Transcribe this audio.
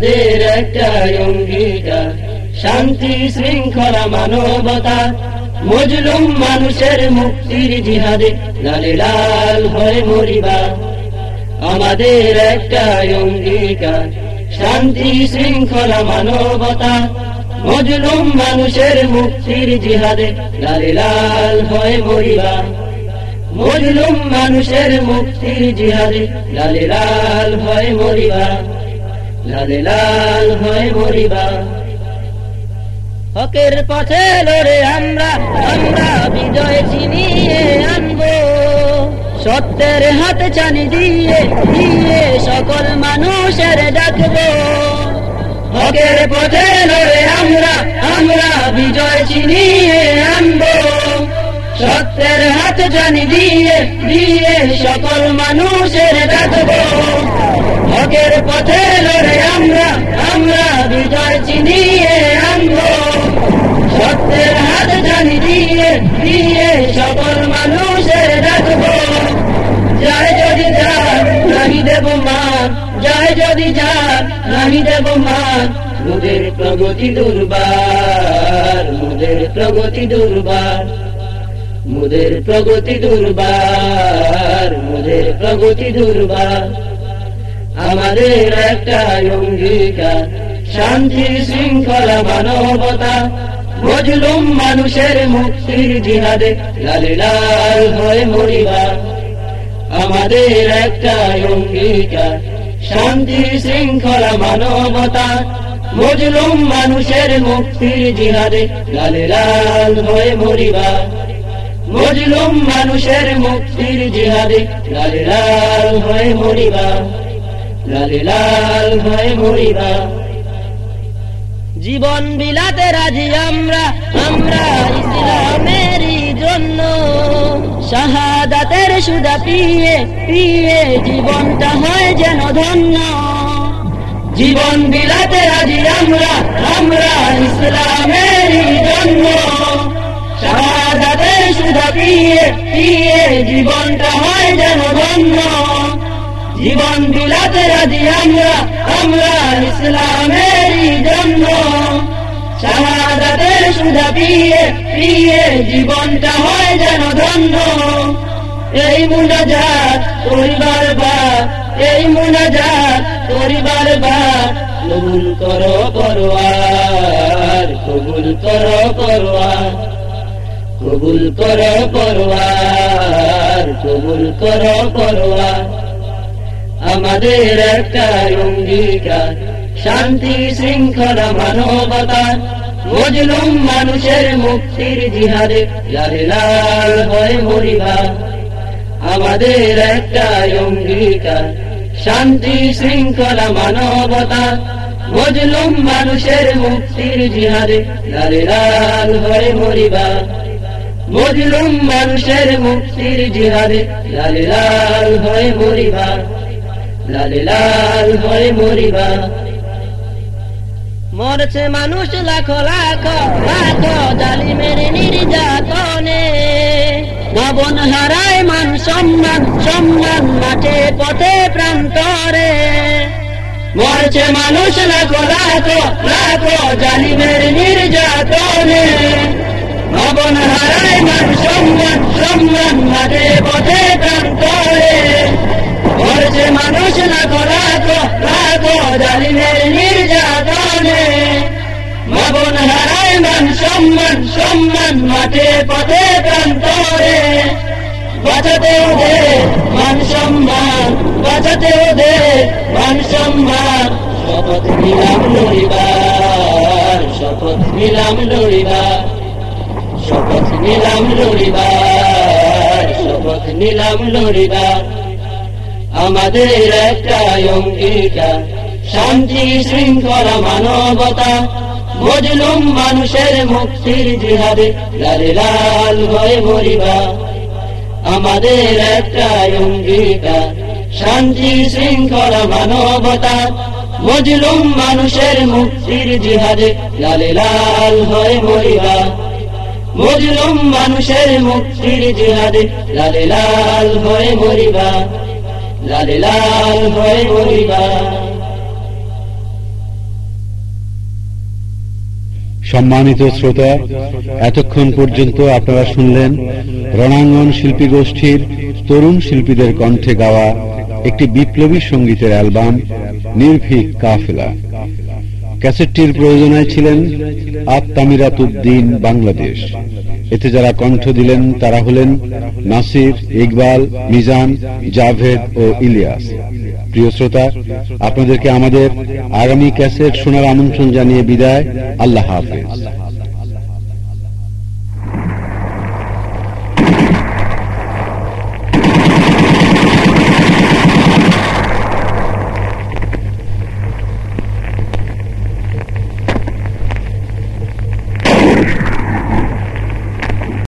আমাদের একটা অঙ্গীকার। শান্তি শৃঙ্খলা মানবতা, মজলুম মানুষের মুক্তির জিহাদে লালে লাল হয়ে মরিবা। আমাদের একটা অঙ্গীকার, শান্তি শৃঙ্খলা মানবতা, মজলুম মানুষের মুক্তির জিহাদে লালে লাল হয়ে মরিবা। মজলুম মানুষের মুক্তির জিহাদে লালে লাল হয়ে মরিবা। লালে লাল হয়ে মরিবা। হকের পথে লড়ে আমরা আমরা বিজয় চিনিয়ে আনব। সত্যের হাতে চানি দিয়ে দিয়ে সকল মানুষের ডাকবো। হকের পথে লড়ে আমরা আমরা বিজয় চিনিয়ে আনব। সত্যের হাত জানি দিয়ে দিয়ে সকল মানুষের ডাকবো। হকের পথে লড়ে আমরা আমরা বিজয় চিনিয়ে আনব। সত্যের হাত জানি দিয়ে দিয়ে সকল মানুষের ডাকবো। যায় যদি যান নাহি দেব মান। যায় যদি যান নাহি দেব মান। মুদের প্রগতি দুর্বার, মুদের প্রগতি দুর্বার। মুদের প্রগতি দুর্বার, মুদের প্রগতি দুর্বার। আমাদের একটা অঙ্গীকার, শান্তি শৃঙ্খলা মানবতা। মজলুম মানুষের মুক্তির জিহাদে লালে লাল হয়ে মরিবা। আমাদের একটা অঙ্গীকার, শান্তি শৃঙ্খলা মানবতা। মজলুম মানুষের মুক্তির জিহাদে লালে লাল হয়ে মরিবা। মজলুম মানুষের মুক্তির জিহাদে লালে লাল হয়ে মরিবা। জীবন বিলাতে রাজি আমরা আমরা ইসলামেরই জন্য। শাহাদাতের সুদা পিয়ে পিয়ে জীবনটা হয় যেন ধন্য। জীবন বিলাতে রাজি আমরা আমরা ইসলামেরই জন্য। শাহাদাতের সুদা পিয়ে পিয়ে জীবনটা হয় যেন ধন্য। জীবন বিলাতে রাজি আমরা আমরা ইসলামেরই জন্য। শাহাদাতের সুধা পিয়ে পিয়ে জীবনটা হয় যেন ধন্য। এই মুনাজাত পরিবার বা, এই মুনাজাত পরিবার বা, কবুল করো পরোয়ার, কবুল করো পরোয়ার, কবুল করো পরোয়ার, কবুল করো পরোয়ার। আমাদের একটা অঙ্গীকার, শান্তি, শৃঙ্খলা, মানবতা। মজলুম মানুষের মুক্তির জিহাদে লালে লাল হয় মরিবা। আমাদের একটা অঙ্গীকার, শান্তি, শৃঙ্খলা, মানবতা। মজলুম মানুষের মুক্তির জিহাদে লালে লাল হয় মরিবা। মজলুম মানুষের মুক্তির জিহাদে লালে লাল হয় মরিবা। মরছে মানুষ লাখো লাখো লাখো জালিমের নির্যাতনে। ভবন হারায় মান সম্মান সম্মান মাঠে পথে প্রান্তরে। মরছে মানুষ লাখো লাখো লাখো জালিমের নির্যাতনে। ভবন হারায় মান সম্মান সম্মান মাঠে পথে প্রান্তরে। মরছে মানুষ লাখো লাখো লাখো জালিমের নির্যাতনে। ভবন হারায় মান সম্মান সম্মান মাঠে পথে প্রান্তরে। বাঁচাতে ওদের মান সম্মান, বাঁচাতে ওদের মান সম্মান। শপথ নিলাম লড়িবার, শপথ নিলাম লড়িবার, শপথ নিলাম লড়িবার, শপথ নিলাম লড়িবার। আমাদের একটা অঙ্গীকার, শান্তি শৃঙ্খলা মানবতা, মজলুম মানুষের মুক্তির জিহাদে লালে লাল হয়ে মরিবা। আমাদের একটা অঙ্গীকার, শান্তি শৃঙ্খলা মানবতা, মজলুম মানুষের মুক্তির জিহাদে লালে লাল হয়ে মরিবা। মজলুম মানুষের মুক্তির জিহাদে লালে লাল হয়ে মরিবা। লালে লাল হয়ে গরিবা সম্মানিত শ্রোতা, এতক্ষণ পর্যন্ত আপনারা শুনলেন রণাঙ্গন শিল্পী গোষ্ঠীর তরুণ শিল্পীদের কণ্ঠে গাওয়া একটি বিপ্লবী সঙ্গীতের অ্যালবাম, নির্ভীক কাফেলা। ক্যাসেটটির প্রয়োজনায় ছিলেন আত্মামিরাত উদ্দিন বাংলাদেশ। এতে যারা কণ্ঠ দিলেন, তারা হলেন নাসির, ইকবাল, মিজান, জাভেদ ও ইলিয়াস। প্রিয় শ্রোতা, আপনাদেরকে আমাদের আগামী ক্যাসেট শোনার আমন্ত্রণ জানিয়ে বিদায়। আল্লাহ হাফেজ।